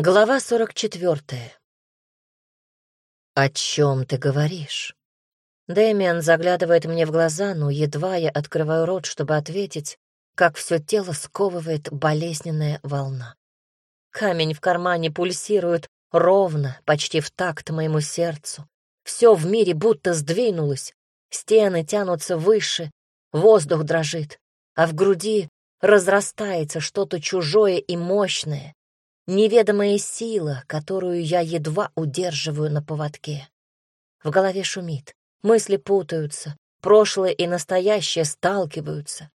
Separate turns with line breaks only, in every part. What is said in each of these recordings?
Глава сорок четвертая. «О чем ты говоришь?» Дэмиан заглядывает мне в глаза, но едва я открываю рот, чтобы ответить, как все тело сковывает болезненная волна. Камень в кармане пульсирует ровно, почти в такт моему сердцу. Все в мире будто сдвинулось, стены тянутся выше, воздух дрожит, а в груди разрастается что-то чужое и мощное, Неведомая сила, которую я едва удерживаю на поводке. В голове шумит, мысли путаются, прошлое и настоящее сталкиваются.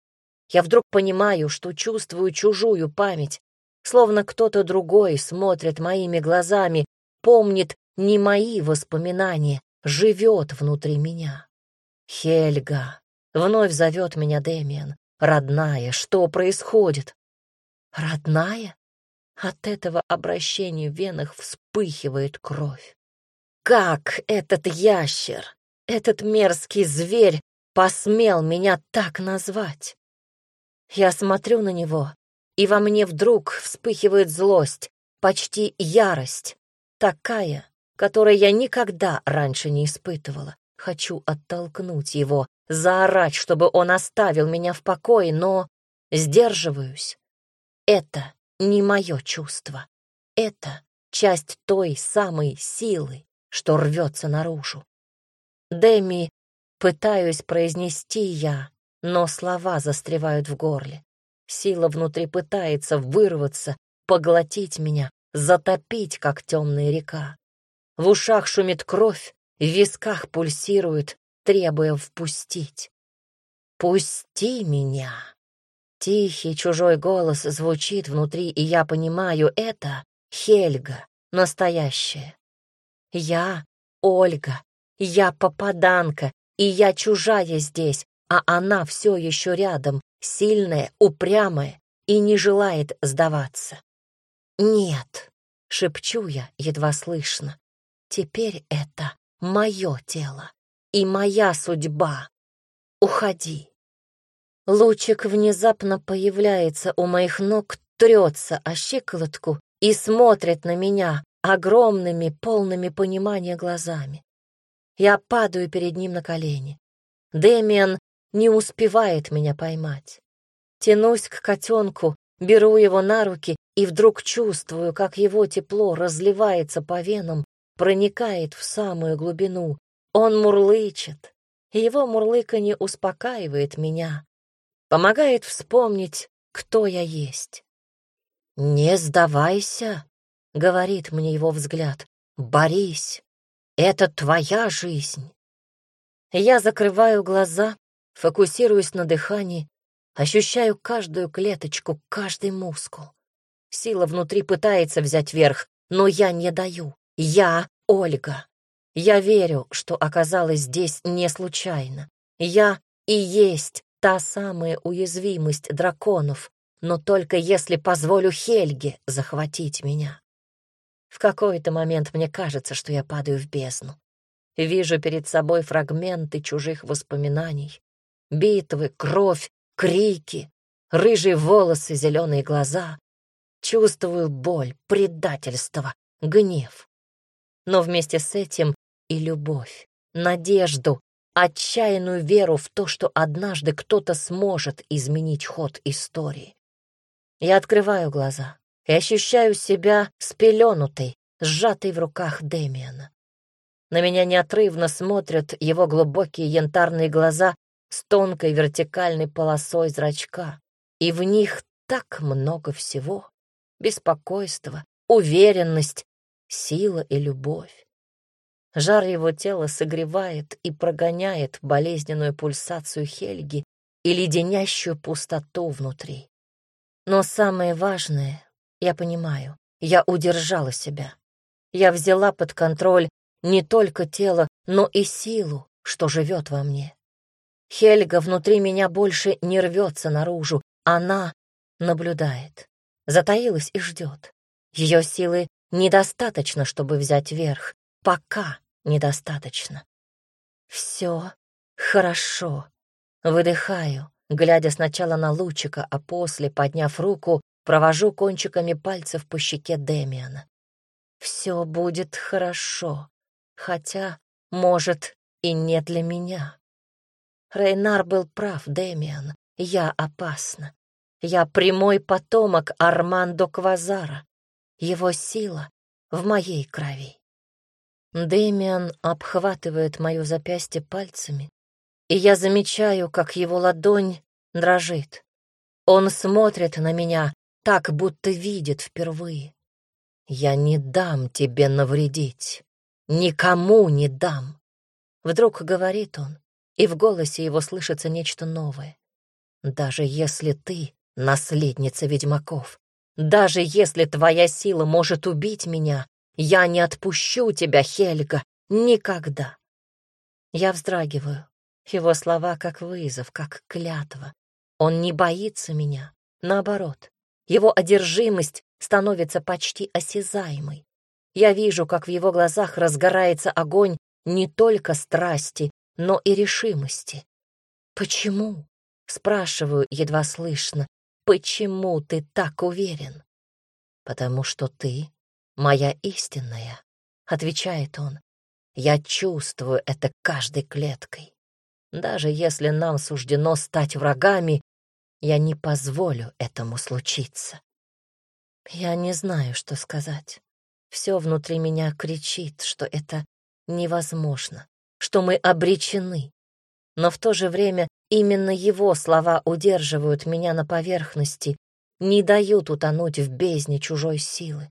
Я вдруг понимаю, что чувствую чужую память, словно кто-то другой смотрит моими глазами, помнит не мои воспоминания, живет внутри меня. Хельга. Вновь зовет меня Дэмиан. Родная, что происходит? Родная? От этого обращения в венах вспыхивает кровь. Как этот ящер, этот мерзкий зверь посмел меня так назвать? Я смотрю на него, и во мне вдруг вспыхивает злость, почти ярость, такая, которой я никогда раньше не испытывала. Хочу оттолкнуть его, заорать, чтобы он оставил меня в покое, но сдерживаюсь. Это не мое чувство. Это часть той самой силы, что рвется наружу. Дэми пытаюсь произнести я, но слова застревают в горле. Сила внутри пытается вырваться, поглотить меня, затопить, как темная река. В ушах шумит кровь, в висках пульсирует, требуя впустить. «Пусти меня!» Тихий чужой голос звучит внутри, и я понимаю, это Хельга, настоящая. Я Ольга, я попаданка, и я чужая здесь, а она все еще рядом, сильная, упрямая и не желает сдаваться. «Нет», — шепчу я, едва слышно, — «теперь это мое тело и моя судьба. Уходи». Лучик внезапно появляется у моих ног, трется о щиколотку и смотрит на меня огромными, полными понимания глазами. Я падаю перед ним на колени. Дэмиан не успевает меня поймать. Тянусь к котенку, беру его на руки и вдруг чувствую, как его тепло разливается по венам, проникает в самую глубину. Он мурлычет, его мурлыканье успокаивает меня, помогает вспомнить, кто я есть. «Не сдавайся», — говорит мне его взгляд, — «борись, это твоя жизнь». Я закрываю глаза, фокусируюсь на дыхании, ощущаю каждую клеточку, каждый мускул. Сила внутри пытается взять верх, но я не даю. Я Ольга. Я верю, что оказалась здесь не случайно. Я и есть та самая уязвимость драконов, но только если позволю Хельге захватить меня. В какой-то момент мне кажется, что я падаю в бездну. Вижу перед собой фрагменты чужих воспоминаний. Битвы, кровь, крики, рыжие волосы, зеленые глаза. Чувствую боль, предательство, гнев. Но вместе с этим и любовь, надежду, отчаянную веру в то, что однажды кто-то сможет изменить ход истории. Я открываю глаза и ощущаю себя спеленутой, сжатой в руках Дэмиана. На меня неотрывно смотрят его глубокие янтарные глаза с тонкой вертикальной полосой зрачка, и в них так много всего — беспокойство, уверенность, сила и любовь. Жар его тела согревает и прогоняет болезненную пульсацию Хельги и леденящую пустоту внутри. Но самое важное, я понимаю, я удержала себя. Я взяла под контроль не только тело, но и силу, что живет во мне. Хельга внутри меня больше не рвется наружу, она наблюдает, затаилась и ждет. Ее силы недостаточно, чтобы взять верх, пока недостаточно. Все хорошо. Выдыхаю, глядя сначала на лучика, а после, подняв руку, провожу кончиками пальцев по щеке Демиана. Все будет хорошо, хотя, может, и не для меня. Рейнар был прав, Демиан, я опасна. Я прямой потомок Армандо Квазара. Его сила в моей крови. Дэмиан обхватывает мое запястье пальцами, и я замечаю, как его ладонь дрожит. Он смотрит на меня так, будто видит впервые. Я не дам тебе навредить. Никому не дам. Вдруг говорит он, и в голосе его слышится нечто новое. Даже если ты наследница ведьмаков. Даже если твоя сила может убить меня, я не отпущу тебя, Хельга, никогда. Я вздрагиваю. Его слова как вызов, как клятва. Он не боится меня. Наоборот, его одержимость становится почти осязаемой. Я вижу, как в его глазах разгорается огонь не только страсти, но и решимости. «Почему?» — спрашиваю едва слышно, «Почему ты так уверен?» «Потому что ты моя истинная», — отвечает он. «Я чувствую это каждой клеткой. Даже если нам суждено стать врагами, я не позволю этому случиться». Я не знаю, что сказать. Все внутри меня кричит, что это невозможно, что мы обречены. Но в то же время Именно его слова удерживают меня на поверхности, не дают утонуть в бездне чужой силы.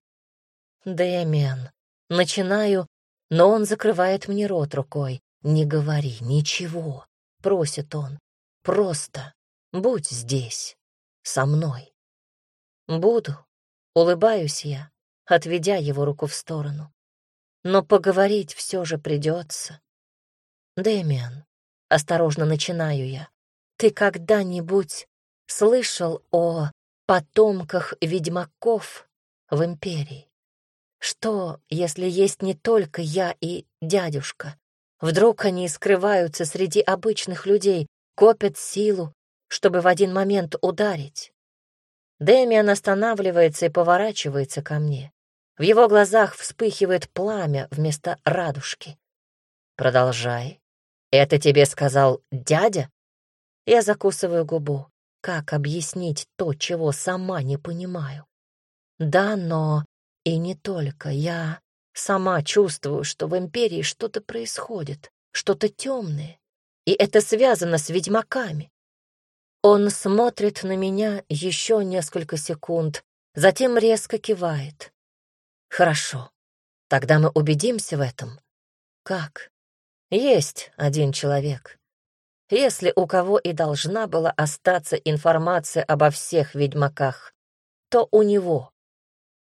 Дэмиан. Начинаю, но он закрывает мне рот рукой. «Не говори ничего», — просит он. «Просто будь здесь, со мной». «Буду», — улыбаюсь я, отведя его руку в сторону. «Но поговорить все же придется». «Дэмиан, Осторожно начинаю я. Ты когда-нибудь слышал о потомках ведьмаков в империи? Что, если есть не только я и дядюшка? Вдруг они скрываются среди обычных людей, копят силу, чтобы в один момент ударить? Дэмиан останавливается и поворачивается ко мне. В его глазах вспыхивает пламя вместо радужки. Продолжай. «Это тебе сказал дядя?» Я закусываю губу. Как объяснить то, чего сама не понимаю? Да, но и не только. Я сама чувствую, что в Империи что-то происходит, что-то темное, и это связано с ведьмаками. Он смотрит на меня еще несколько секунд, затем резко кивает. Хорошо, тогда мы убедимся в этом. Как? Есть один человек. Если у кого и должна была остаться информация обо всех ведьмаках, то у него.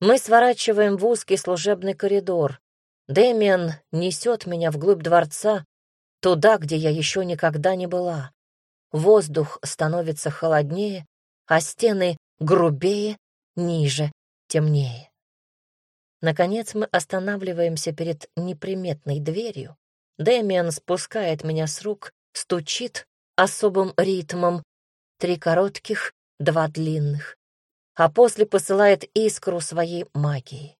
Мы сворачиваем в узкий служебный коридор. Дэмиан несет меня вглубь дворца, туда, где я еще никогда не была. Воздух становится холоднее, а стены грубее, ниже, темнее. Наконец мы останавливаемся перед неприметной дверью, Дэмиан спускает меня с рук, стучит особым ритмом. Три коротких, два длинных. А после посылает искру своей магии.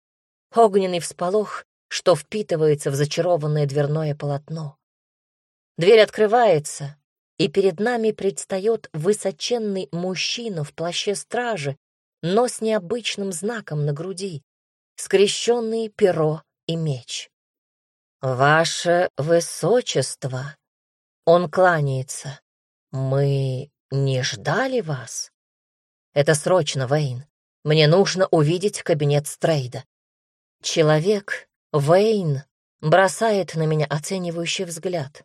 Огненный всполох, что впитывается в зачарованное дверное полотно. Дверь открывается, и перед нами предстает высоченный мужчина в плаще стражи, но с необычным знаком на груди, скрещенные перо и меч. «Ваше высочество!» Он кланяется. «Мы не ждали вас?» «Это срочно, Вейн. Мне нужно увидеть кабинет Стрейда». Человек, Вейн, бросает на меня оценивающий взгляд.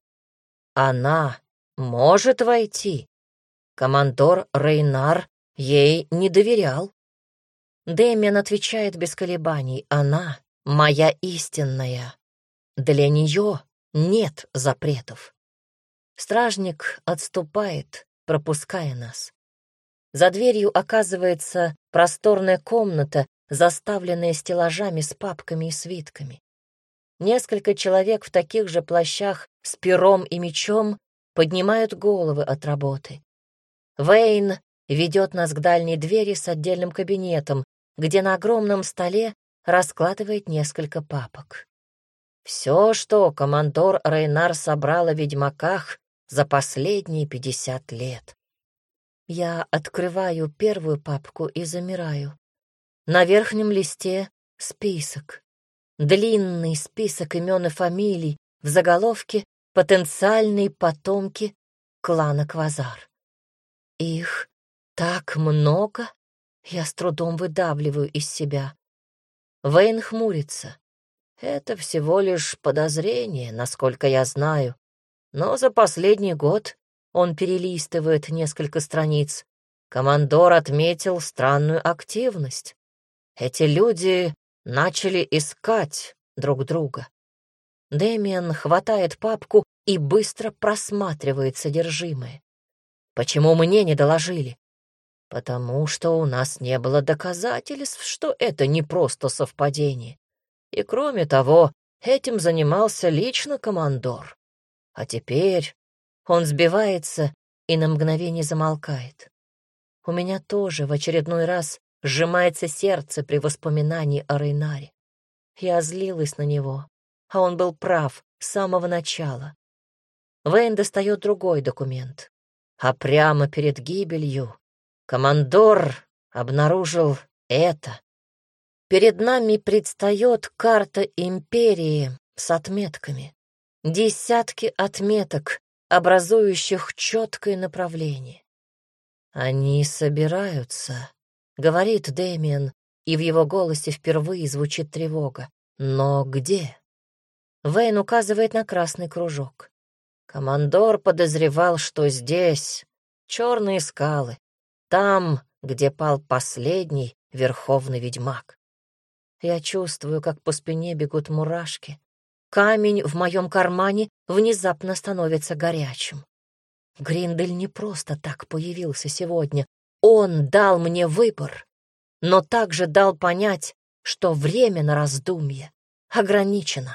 «Она может войти?» Командор Рейнар ей не доверял. Дэмиан отвечает без колебаний. «Она моя истинная». Для нее нет запретов. Стражник отступает, пропуская нас. За дверью оказывается просторная комната, заставленная стеллажами с папками и свитками. Несколько человек в таких же плащах с пером и мечом поднимают головы от работы. Вейн ведет нас к дальней двери с отдельным кабинетом, где на огромном столе раскладывает несколько папок. Все, что командор Рейнар собрал о ведьмаках за последние пятьдесят лет. Я открываю первую папку и замираю. На верхнем листе список. Длинный список имен и фамилий, в заголовке «Потенциальные потомки клана Квазар». Их так много, я с трудом выдавливаю из себя. Вейн хмурится. Это всего лишь подозрение, насколько я знаю. Но за последний год он перелистывает несколько страниц. Командор отметил странную активность. Эти люди начали искать друг друга. Дэмиан хватает папку и быстро просматривает содержимое. Почему мне не доложили? Потому что у нас не было доказательств, что это не просто совпадение. И кроме того, этим занимался лично командор. А теперь он сбивается и на мгновение замолкает. У меня тоже в очередной раз сжимается сердце при воспоминании о Рейнаре. Я злилась на него, а он был прав с самого начала. Вейн достает другой документ. А прямо перед гибелью командор обнаружил это. Перед нами предстает карта империи с отметками. Десятки отметок, образующих четкое направление. «Они собираются», — говорит Дэмиан, и в его голосе впервые звучит тревога. «Но где?» Вейн указывает на красный кружок. Командор подозревал, что здесь черные скалы, там, где пал последний верховный ведьмак. Я чувствую, как по спине бегут мурашки. Камень в моем кармане внезапно становится горячим. Гриндель не просто так появился сегодня. Он дал мне выбор, но также дал понять, что время на раздумье ограничено.